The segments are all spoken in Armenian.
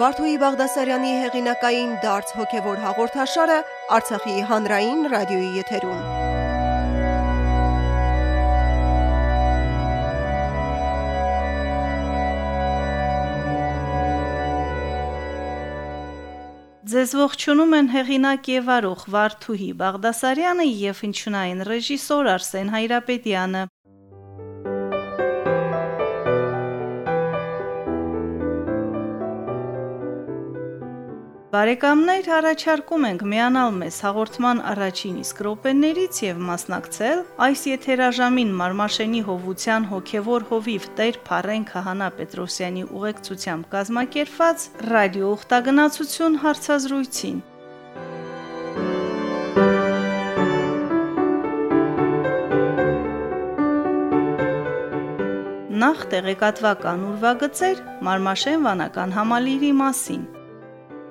Վարդուհի Բաղդասարյանի հեղինակային դարձ հոգևոր հաղորդաշարը Արցախի հանրային ռադիոյի եթերում։ Ձեզ ողջունում են հեղինակ եւ արող Վարդուհի Բաղդասարյանը եւ հնչյունային ռեժիսոր Արսեն Հայրապետյանը։ Բարեկամներ, առաջարկում ենք միանալ մեզ հաղորդման առաջին իսկ րոպեներից եւ մասնակցել այս եթերաժամին Մարմաշենի հովության հոգևոր հովիվ Տեր Փարեն Քահանա Պետրոսյանի ուղեկցությամբ կազմակերպված ռադիո ուխտագնացություն հարցազրույցին։ Նախ տեղեկատվական ուրվագծեր Մարմաշեն վանական համալիրի մասին։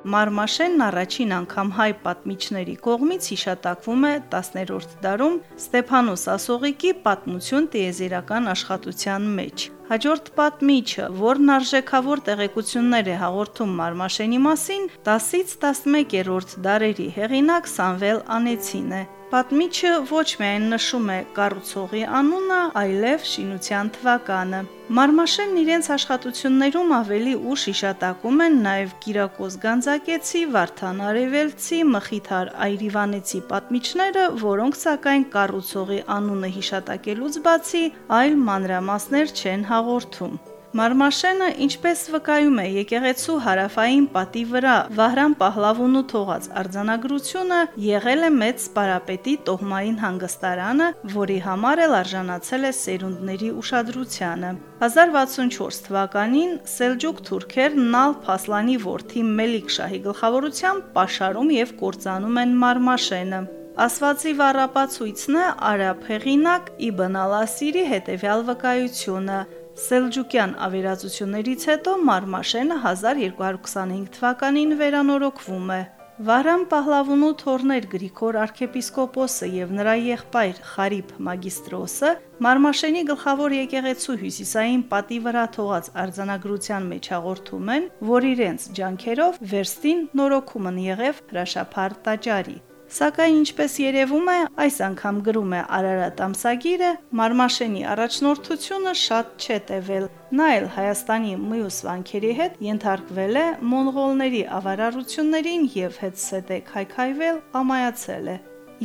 Մարմաշենն առաջին անգամ հայ պատմիչների կողմից հիշատակվում է 10-րդ դարում Ստեփանոս Ասողիկի պատմություն տիեզերական աշխատության մեջ։ Հաջորդ պատմիչը, որն արժեքավոր տեղեկություններ է հաղորդում Մարմաշենի մասին, 10-ից 11-րդ դարերի հեղինակ Սամվել Անեցին է։ Պատմիչը ոչ միայն նշում է կառուցողի անունը, այլև շինության թվականը։ Մարմաշենն իրենց աշխատություններում ավելի ուշ հիշատակում են նաև Կիրակոս Գանձակեցի, Վարդան Արևելցի, Մխիթար Այրիվանեցի պատմիչները, որոնք սակայն կառուցողի անունը հիշատակելուց բացի այլ մանրամասներ չեն հաղորդում։ Մարմաշենը, ինչպես վկայում է եկեղեցու հարավային պատի վրա Վահրամ Պահլավունու թողած արձանագրությունը, եղել է մեծ սպարապետի տոհմային հանգստարանը, որի համար էլ արժանացել է սերունդների ուշադրությանը։ 1064 թվականին Սելջուկ թուրքերն Նալ Փասլանի որդի Մելիք շահի գլխավորությամբ պաշարում եւ կործանում են Մարմաշենը։ Ասվածի վառապացույցն է արաբ հեղինակ Իբն Ալասիրի հետևյալ վկայությունը։ Սելջուկյան ավերածություններից հետո Մարմաշենը 1225 թվականին վերանորոգվում է։ Վարամ Պահլավունու թորներ Գրիգոր arczepiskopos-ը եւ նրա եղբայր Խարիբ մագիստրոսը Մարմաշենի գլխավոր եկեղեցու հյուսիսային պատի վրա թողած արձանագրության մեջ հաղորդում են, որ իրենց ջանքերով վերստին նորոգումն եղև հրաշափար տաճարի։ Սակայն ինչպես երևում է, այս անգամ գրում է Արարատ ամսագիրը, Մարմաշենի առաջնորդությունը շատ չէ տևել։ Նա էլ Հայաստանի մյուս վանքերի հետ ենթարկվել է մոնղոլների ավարարություններին եւ հետսետ է քայքայվել, ամայացել է։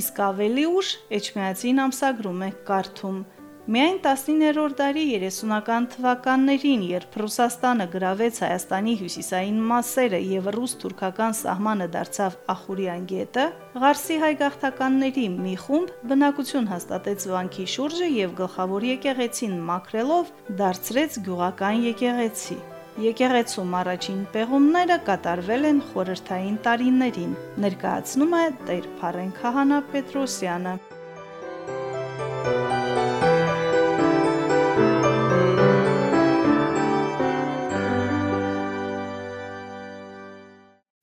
Իսկ ավելի ուշ Էջմիածին ամսագրում է կարդում. Միայն 19-րդ դարի 30-ական թվականներին, երբ Ռուսաստանը գրավեց Հայաստանի հյուսիսային մասերը եւ ռուս-թուրքական սահմանը դարձավ Ախուրյան գետը, Ղարսի հայ գաղթականների մի խումբ բնակություն հաստատեց վանքի շուրջը եւ գլխավոր եկեղեցին մաքրելով դարձրեց գյուղական եկեղեցի։ Եկեղեցում առաջին պեղումները կատարվել են խորհրդային տարիներին, ներկայացնում է Տեր Փարեն Քահանա Պետրոսյանը։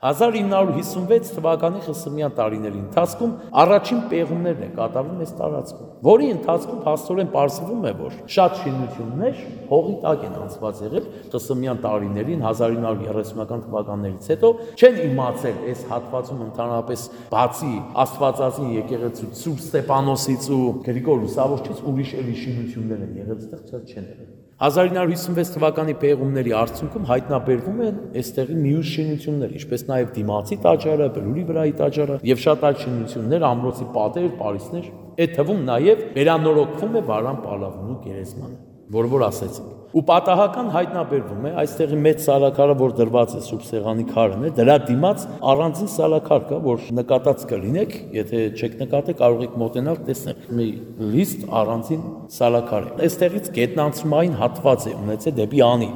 1956 թվականի խսումյան տարիների ընթացքում առաջին պեղումներն է կատարվում այս տարածքում, որի ընթացքում փաստորեն ողջվում է, որ շատ շինություններ հողի տակ են անցված եղել խսումյան տարիներին 1930-ական թվականներից հետո չեն իմացել այս հատվածում ընդհանրապես բացի Աստվածածին եկեղեցու Սուրբ Ստեփանոսից ու Գրիգոր Լուսավորչից ուրիշ էլի շինություններ են եղել, այդտեղ չեն եղել։ 1956 թվականի պեղումների արդյունքում հայտնաբերվում են այստեղի միուս շինություններ, ինչպես նաև դիմացի տաճարը, բլուրի վրայի տաճարը եւ շատ այլ շինություններ, ամրոցի պատեր, պարիսներ, այդ թվում նաև վերանորոգվում է Վարան Պալավունու գերեզմանը, որ որ ասեցինք ու պատահական հայտնաբերվում է այստեղի մեծ սալակարը, որ դրված է Սուրբ Սեղանի քարն է, դրա դիմաց առանձին սալակար կա, որ նկատած կլինեք, եթե չեք նկատի, կարող եք մոտենալ, տեսնել մի լիստ առանձին սալակար է։ Այստեղից գետնանցումային հատված է ունեցել դեպի անի,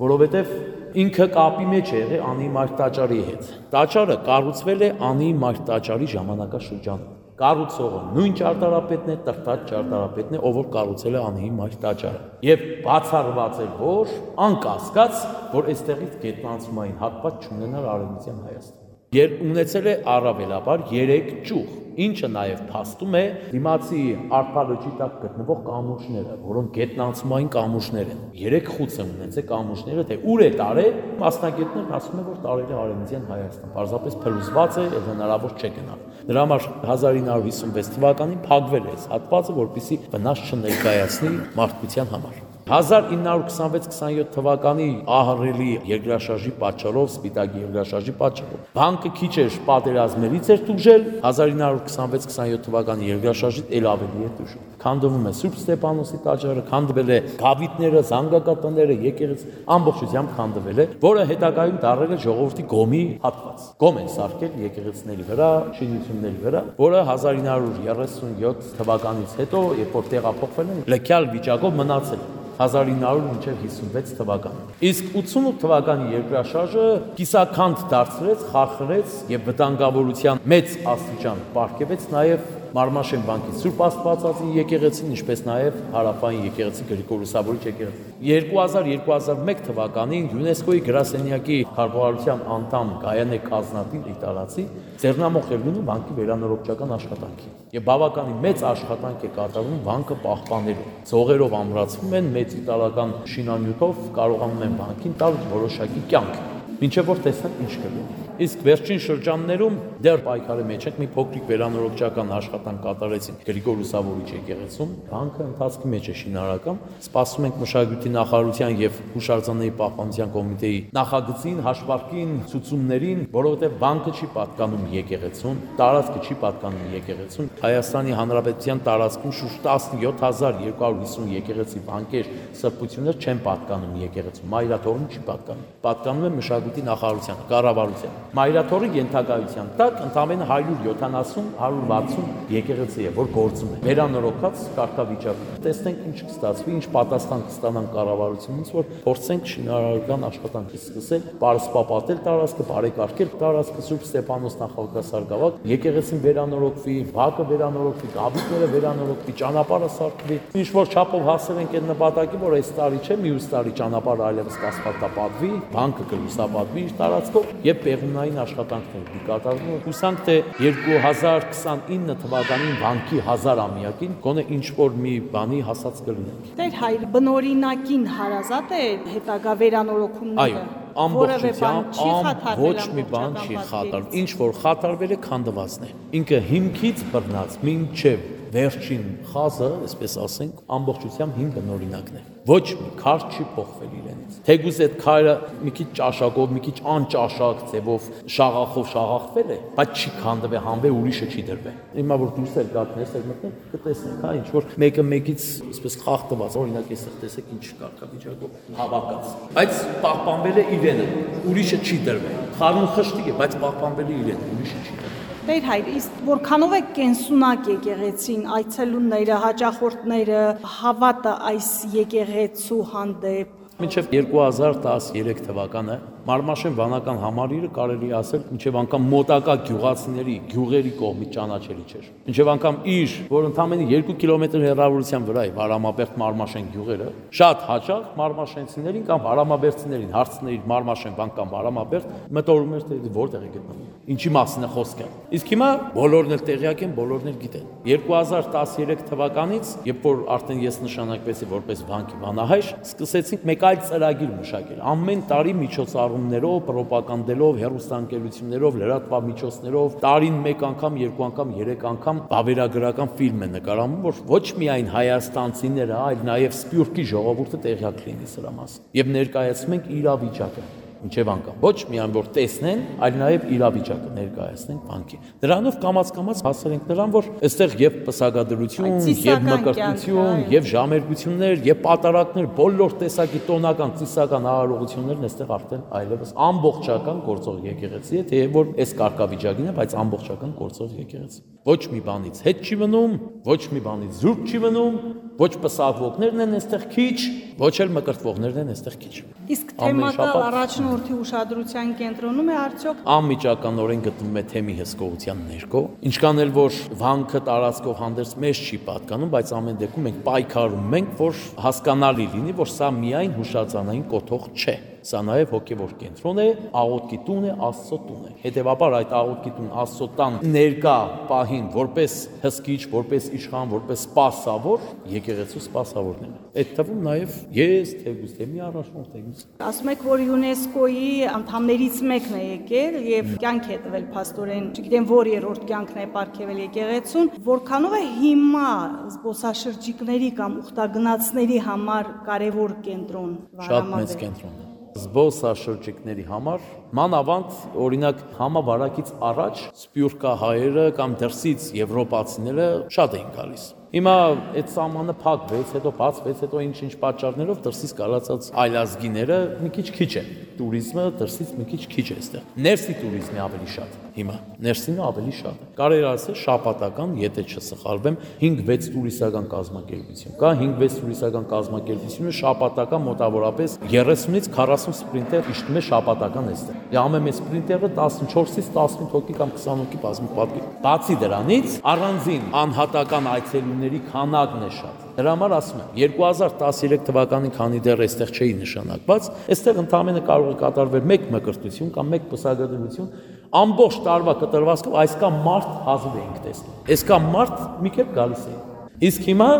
որովհետև ինքը կապի մեջ է եղել անի մայր տաճարի հետ։ Տաճարը կառուցվել է անի մայր տաճարի ժամանակաշրջանում կառուցողը նույն ճարտարապետն է, տրտած ճարտարապետն է, ով որ կառուցել է Անհի մայր տաճարը։ Եվ բացառված է որ անկասկած, որ այստեղից գետնանցումային հատված չունենար Արևմտյան Հայաստան։ Եր ունեցել է առավելաբար 3 ճյուղ ինչը նաև փաստում է դիմացի արփալոճի տակ գտնվող կամուրջները, որոնք գետնանցումային կամուրջներ են։ Երեք խուց են ունեցել կամուրջները, թե ուր է տարել, մասնագետներն ասում են, որ տարել է Արեմզյան Հայաստան։ Պարզապես փլուզված է եւ հնարավոր չէ գնալ։ Դրա համար 1956 թվականին փակվել է հատվածը, որպիսի վնաս չներկայացնի մարդկության համար։ 1926-27 թվականի ահռելի երկրաշարժի պատճառով, սպիտակ երկրաշարժի պատճառով բանկը քիչ էր պատերազմներից էր դժել 1926-27 թվականի երկրաշարժից ել ավելի է դժել քանդվում է Սուրբ Ստեփանոսի տաճարը, քանդվել է գավիթները, զանգակատները, եկեղեցի ամբողջությամբ քանդվել է, որը հետագայում դարձել է ժողովրդի գոմի հատված։ Գոմ են սարքել եկեղեցիների վրա, շինությունների վրա, որը 1937 թվականից հետո, երբ որ տեղափոխվել են, լքյալ վիճակով մնացել է 1900 մինչև 56 թվական։ Իսկ 88 թվականի երկրաշարժը կիսաքանդ դարձրեց, խախրեց եւ վտանգավորության մեծ աստիճան ապարգևեց նաեւ Մարմաշեն բանկի Սուրբ Աստվածածի եկեղեցին, ինչպես նաև Հարավային եկեղեցի Գրիգոր Լուսավորիչ եկեղեցի։ 2000-2001 թվականին ՅՈՒՆԵՍԿՕ-ի գրասենյակի կառավարության անդամ Գայանե Կազնատին իտալացի ձեռնամուխ էր լինում բանկի վերանորոգչական աշխատանքի։ Եվ բավականին մեծ աշխատանք է կատարվում բանկը պահպանելու։ Ձողերով ամրացվում են մեծ իտալական շինանյութով կարողանում են բանկին տալ որոշակի կյանք։ Մինչև որ տեսնենք ինչ կլինի։ Իսկ վերջին շրջաններում դեռ պայքարի մեջ ենք մի փոքրիկ վերանորոգչական աշխատանք կատարեցին Գրիգոր Լուսավորիչ եկեղեցում, բանկը ընթացքի մեջ է շինարական, սպասում ենք մշակույթի նախարարության եւ հուշարձանների պահպանության կոմիտեի նախագծին, հաշվարկին, ցուցումներին, որովհետեւ բանկը չի պատկանում եկեղեցուն, տարածքը չի պատկանում եկեղեցուն։ Հայաստանի Հանրապետության տարածքում շուրջ 17250 եկեղեցի բանկեր, սրբություններ չեն պատկանում եկեղեցուն։ Մայրաթողին չի պատկանում։ Պատկանում է մշակույթի նախարարության, կառավարության։ Մայրաթորի ենթակայության տակ ընդամենը 170-160 եկեղեցի է, որ գործում է։ Վերանորոգած կարգավիճակում։ Տեսնենք ինչ կստացվի, ինչ պատասխան կստանան կառավարությունից, որ փորձենք շինարարական աշխատանքի սկսել, բարսպապատել տարածքը, բարեկարգել տարածքը Սուրբ Ստեփանոս նախագահասար գավակ, եկեղեցին վերանորոգվի, բակը վերանորոգվի, գաբիթները վերանորոգվի, ճանապարհը սարքվի։ Ինչ որ չափով հասել ենք այդ նպատակի, որ այս տարի չէ, մյուս տարի ճանապարհը այլևս կասֆալտապատվի, բանկը կլուսապատվի իր տարածքով եւ պեղում ուսումնային աշխատանքներ կատարվում։ Հուսանք թե 2029 թվականին բանկի 1000-ամյակին գոնե ինչ որ մի բանի հասած կլինենք։ Տեր հայր բնորինակին հարազատ է հետագա վերանորոգումները։ Այո, ամբողջությամբ ոչ մի բան չի խաթարվել։ Ինչ որ խաթարվել է քանդվածն է։ Ինքը հիմքից բռնած մինչև վերջին խազը, այսպես ասենք, ամբողջությամբ 5 բնօրինակն է։ Ոչ մի քար չի փոխվել իրենից։ Թեգուզ այդ քարը մի քիչ ճաշակով, մի քիչ անճաշակ ձևով շաղախով շաղախվել է, բայց չի քանդվել, հանվել, ուրիշը չի դրվել։ Հիմա որ դուրս էլ գաք ներսել մտնեն, կտեսնեք, հա, ինչ որ մեկը մեկից այսպես խախտված, օրինակ այստեղ տեսեք ինչ կարգավիճակով հավաքած։ Բայց պահպանվել է իրենը, ուրիշը չի դրվել։ Խարուն խշտիկ է, բայց պահպանվել է իրենը, ուրիշը չի դրվել։ Տեր հայր, իսկ որքանով է կենսունակ եկեղեցին, այցելունները, հաճախորդները, հավատը այս եկեղեցու հանդեպ Մինչև 2013 թվականը Մարմաշեն վանական համալիրը կարելի ասել մինչև անգամ մոտակա գյուղացիների գյուղերի կողմից ճանաչելի չէր։ Մինչև անգամ իր, որ ընդամենը 2 կիլոմետր հեռավորության վրա է Վարամաբերդ Մարմաշեն գյուղերը, շատ հաճախ մարմաշենցիներին կամ վարամաբերդցիներին հարցներ Մարմաշեն վան կամ Վարամաբերդ մտորում էր թե որտեղ է գտնվում։ Ինչի մասին է խոսքը։ Իսկ հիմա բոլորն էլ տեղյակ են, բոլորն էլ գիտեն։ 2013 թվականից, երբ որ արդեն ես նշանակվեցի որպես բանկի վանահայր, սկսեցինք մեկ այլ ծրագիր մշակել։ Ամեն տարի միջոցառումներով, ռոպագանդելով, հերոստանգելություններով, լրատվամիջոցներով, տարին մեկ անգամ, երկու անգամ, երեք անգամ բավերագրական ֆիլմ է նկարահանում, որ ոչ միայն հայաստանցիները, այլ նաև Սփյուռքի ժողովուրդը տեղյակ լինի սրա մասին։ Եվ ներկայացնում ենք իրավիճակը ինչև անգամ ոչ միայն որ տեսնեն, այլ նաև իրավիճակը ներկայացնեն բանկի։ Դրանով կամած-կամած հասել ենք նրան, որ այստեղ եւ պսակադրություն, եւ մկրտություն, եւ ժամերգություններ, եւ պատարակներ, բոլոր տեսակի տոնական ծիսական արարողություններն այստեղ արդեն այլևս ամբողջական գործող եկեղեցի է, թեև որ այս կարգավիճակին է, բայց ամբողջական գործող եկեղեցի։ Ոչ մի բանից հետ չի մնում, ոչ մի բանից զուրկ չի մնում, ոչ պսակվողներն են այստեղ քիչ, ոչ էլ մկրտվողներն են այստեղ քիչ։ Իսկ թեմատը առաջնորդ ժողովրդի ուշադրության կենտրոնում է արդյոք անմիջականորեն գտնվում է թեմի հսկողության ներքո, ինչքան էլ որ վանքը տարածքով հանդերձ մեզ չի պատկանում, բայց ամեն դեպքում մենք պայքարում ենք, որ հասկանալի լինի, որ սա միայն հուշարձանային կոթող չէ Սա նաև հոգևոր կենտրոն է, աղոտքի տուն է, Աստծո տուն է։ Հետևաբար այդ աղոտքի տուն Աստծո տան ներկա պահին որպես հսկիչ, որպես իշխան, որպես սпасավոր եկեղեցու սпасավորն է։ Այդ թվում նաև ես թեգուս թեմի առաջնորդ թեգուս։ Ասում եք, որ ՅՈՒՆԵՍԿՕ-ի անդամներից մեկն է եկել եւ կյանք է տվել աստորեն, չգիտեմ որ երրորդ կյանքն է ապարգևել եկեղեցուն, որքանով է հիմա զբոսաշրջիկների կամ ուխտագնացների համար կարևոր կենտրոն վարամաձ։ Շատ մեծ կենտրոն է զբոսաշրջիկների համար մանավանդ օրինակ համավարակից առաջ սպյուրկահայերը կամ դրսից եվրոպացիները շատ էին գալիս Հիմա այդ սահմանը փակվեց, հետո բացվեց, հետո ինչ-ինչ պատճառներով դրսից կարածած այլազգիները մի քիչ քիչ են։ Տուրիզմը դրսից մի քիչ քիչ է այստեղ։ Ներսի տուրիզմի ավելի շատ հիմա։ Ներսինը ավելի շատ է։ Կարելի ասել շաբաթական, եթե չսխալվեմ, 5-6 տուրիստական կազմակերպություն կա, 5-6 տուրիստական կազմակերպությունը շաբաթական մոտավորապես 30-ից 40 սպրինտեր իջնում է շաբաթական այստեղ։ Ամեն մեծ սպրինտերը 14-ից 15 հոգի կամ 20 հոգի բազմիկ պատկի։ Բացի դրանից, առանձին անհատական այցելուներ ընկերների քանակն է շատ։ Դրա համար ասում եմ 2013 թվականին քանի դեռ այստեղ չէի նշանակված, այստեղ ընդհանրապես կարող է կատարվել մեկ մկրտություն կամ մեկ բուսագետություն, ամբողջ տարվա կտրվածքով այսքան մարդ հազիվ էինք տեսնում։ Այսքան մարդ մի քիչ գալիս է։ Իսկ հիմա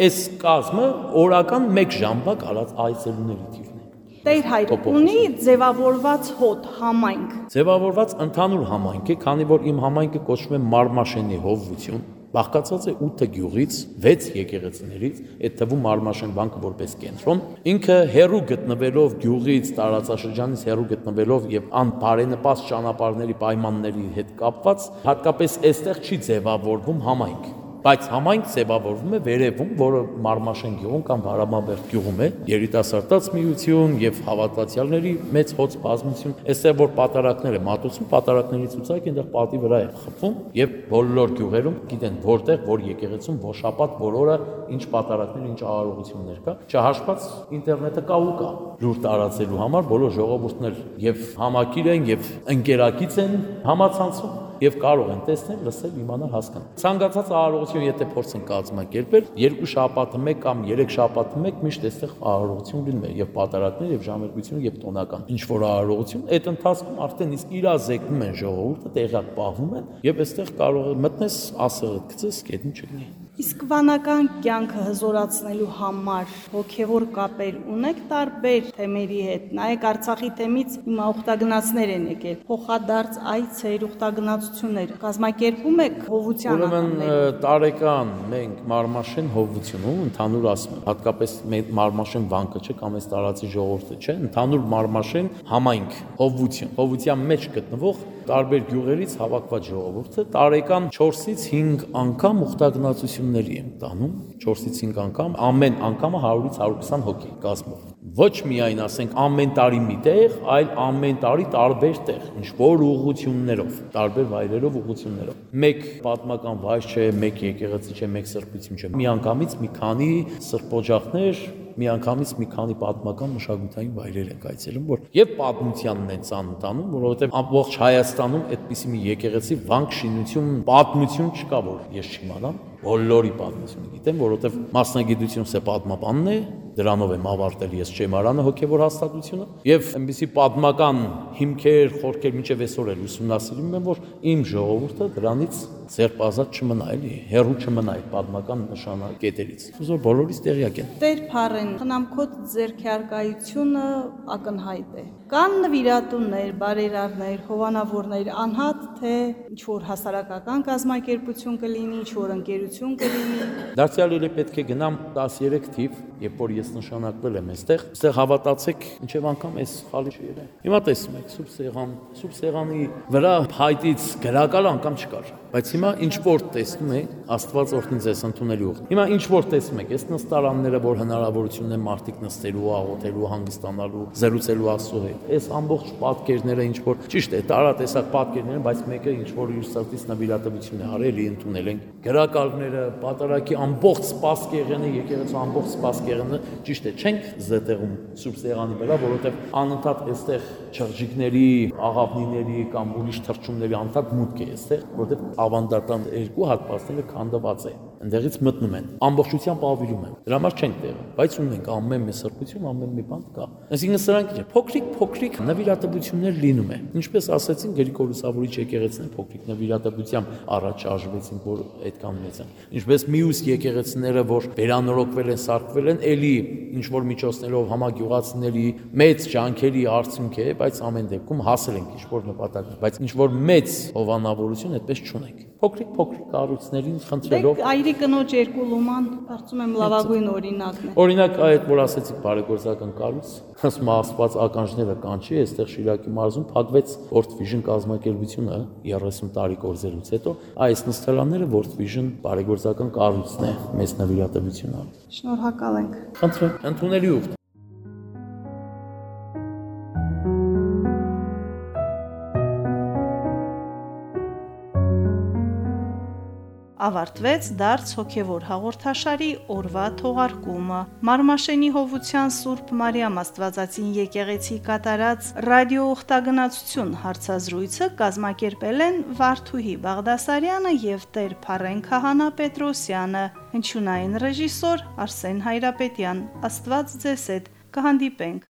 այս կազմը օրական 1 ժամվա կարած այցելուների թիվն է։ Տեր հայր ունի ձևավորված հոտ համայնք։ Ձևավորված ընդհանուր համայնք է, քանի որ իմ համայնքը կոչվում է Մարմաշենի հովություն բաղկացած է 8 գյուղից, 6 եկեղեցիներից, այդ թվում Մարմաշեն վանքը որպես կենտրոն։ Ինքը հերու գտնվելով գյուղից, տարածաշրջանից հերու գտնվելով եւ անբարենպաստ ճանապարհների պայմանների հետ կապված, հատկապես այստեղ չի ձևավորվում համայնք բայց համայնք ձևավորվում է վերևում, որը Մարմաշեն գյուղում կամ Վարամաբերդ գյուղում է, երիտասարդաց միություն եւ հավատացյալների մեծ հոց բազմություն, այստեղ որ պատարակներ է մատուցում, պատարակների ցուցակ այնտեղ պատի վրա է խփում եւ բոլոր գյուղերում գիտեն որտեղ որ եկեղեցում որ շաբաթ որ օրը ինչ պատարակներ, ինչ արարողություններ կա, չհաշված ինտերնետը կա ու կա լուր տարածելու համար բոլոր ժողովուրդներ եւ համակիր են եւ ընկերակից են համացանցում եւ կարող են տեսնել, լսել, իմանալ, հասկանալ։ Ցանկացած արարողություն եթե փորձեն կազմակերպել, երկու շաբաթը մեկ կամ երեք շաբաթը մեկ միշտ այստեղ արարողություն լինում է եւ պատարակներ եւ ժամերգություն եւ տոնական ինչ որ արարողություն, այդ ընթացքում արդեն իսկ իրազեկնում են ժողովուրդը, տեղակ պահվում են եւ այստեղ կարող է մտնես ասեղը գցես, կետնի չլինի։ Իսկ վանական կյանքը հզորացնելու համար հոգևոր կապեր ունեք տարբեր թեմերի հետ։ Նայեք Արցախի թեմից հիմա ուխտագնացներ են եկել։ Փոխադարձ այցեր, ուխտագնացություններ կազմակերպում եք հովության Ուրեմն տարեկան մենք Մարմաշեն հովությունում ընդհանուր ասում եմ, հատկապես Մարմաշեն վանքը չէ կամ այս տարածի ժողովուրդը չէ, ընդհանուր Մարմաշեն համայնք, հովություն, հովության մեջ գտնվող տարբեր գյուղերից հավաքված ժողովուրդը տարեկան 4-ից 5 անգամ ուխտագնացությունների են տանում, 4-ից 5 անգամ, ամեն անգամը 100-ից 120 հոգի կազմով ոչ միայն ասենք ամեն տարի մի տեղ, այլ ամեն տարի տարբեր տեղ, ինչ որ ուղղություններով, տարբեր վայրերով ուղղություններով։ Մեկ պատմական վայր չէ, մեկ եկեղեցի չէ, մեկ սրբություն չէ։ Միանգամից մի քանի սրբոջախներ, միանգամից մի քանի պատմական մշակութային վայրեր են կայցելում, որ եւ պատմությանն են ցանտանում, որովհետեւ ամբողջ Հայաստանում այդպիսի մի եկեղեցի վանք շինություն, պատմություն չկա, որ ես չիմանամ բոլորի պատմությունը գիտեմ, որովհետև մասնագիտությունս է պատմաբանն է, դրանով եմ ավարտել ես ճեմարանը հոգևոր հաստատությունը եւ այնպիսի պատմական հիմքեր, խորքեր մինչեւ այսօր էլ ուսումնասիրում եմ, որ իմ ժողովուրդը դրանից ձերբ ազատ չմնա էլի, հերու չմնա այդ պատմական նշանակետերից։ Ուզոր բոլորից տեղյակ են։ Տեր Փարեն, խնամքոտ ձերքերկայությունը ակնհայտ է։ Կան նվիրատուններ, բարերարներ, հովանավորներ, անհատ թե ինչ որ հասարակական կազմակերպություն կլինի, ինչ որ ընկերություն կլինի։ Դարձյալ էլ պետք է գնամ 13 թիվ, երբ որ ես նշանակվել եմ այստեղ, այստեղ հավատացեք, ինչև անգամ այս խալի չերե։ Հիմա տեսնում եք սուրբ սեղան, սուրբ սեղանի վրա փայտից գրակալ անգամ չկար բայց հիմա ինչ որ տեսնում եք Աստված օրհնի ձեզ ընդունելի ուղ։ Հիմա ինչ որ տեսնում եք, այս նստարանները, որ հնարավորություն են մարդիկ նստելու, աղոթելու, հանգստանալու, զրուցելու Աստծո հետ։ Այս ամբողջ պատկերները ինչ որ ճիշտ է, տարատեսակ պատկերներ բայց մեկը ինչ որ իր սրտից նվիրատվություն է արել, ընդունել են։ Գրակալները, պատարակի ամբողջ սպասկեղենը, եկեղեցու ամբողջ սպասկեղենը ճիշտ է, չենք զետեղում Սուրբ Սեղանի վրա, որովհետև անընդհատ այստեղ չղջիկների, աղավնիների կամ ուրիշ թռչունների անդակ մուտք է այստեղ, որտեղ ավանդական երկու հատվածները քանդված է ընդեղից մտնում են ամբողջությամբ ավիրում են դրա համար չենք տեղը բայց ունենք ամեն մի սրբություն ամեն մի բան կա այսինքն սրանք չէ փոքրիկ փոքրիկ նվիրատվություններ լինում է ինչպես ասացին Գրիգոր Լուսավորիչ եկեղեցին փոքրիկ նվիրատվությամբ առաջ արժվեցին որ այդքան մեծ են ինչպես մյուս եկեղեցիները որ վերանորոգվել են սարքվել են ելի ինչ որ միջոցներով համագյուղացիների մեծ ջանքերի արդյունք է բայց ամեն դեպքում հասել ենք ինչ որ նպատակ բայց ինչ որ մեծ հովանավորություն այդպես չունենք փոքրիկ փոքրիկ կառույցներին խնդրելով Դե այրի կնոջ երկու լուման, կարծում եմ լավագույն օրինակն է։ Օրինակ այդ որ ասեցիք բարեգործական կառույց, ասում աստված ականջները կանչի, այստեղ Շիրակի մարզում փակվեց World Vision կազմակերպությունը 30 տարի կորզելուց հետո, այս նստարանները World Vision բարեգործական կառույցն է մեծ նվիրատվությունը։ Շնորհակալ ենք։ Խնդրեմ, ընդունելի ուղտ ավարտվեց դարձ հոգևոր հաղորդաշարի օրվա թողարկումը։ Մարմաշենի Հովության Սուրբ Մարիամ Աստվածածին եկեղեցի կատարած ռադիո ուխտագնացություն հարցազրույցը կազմակերպել են Վարդուհի Բաղդասարյանը եւ Տեր Փարեն Քահանա Պետրոսյանը, հնչյունային ռեժիսոր Արսեն Հայրապետյան։ Աստված ձեզ հետ կհանդիպենք